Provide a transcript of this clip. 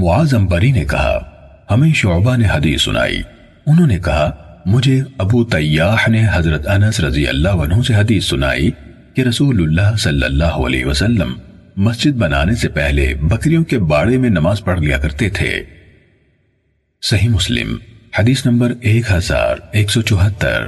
معاذ امبری نے کہا، ہمیں شعبہ نے حدیث سنائی۔ انہوں نے کہا، مجھے ابو تیاح نے حضرت انس رضی اللہ عنہ سے حدیث سنائی کہ رسول اللہ صلی اللہ علیہ وسلم مسجد بنانے سے پہلے بکریوں کے باڑے میں نماز پڑھ لیا کرتے تھے۔ صحیح مسلم، حدیث نمبر ایک ہزار ایک سو چوہتر۔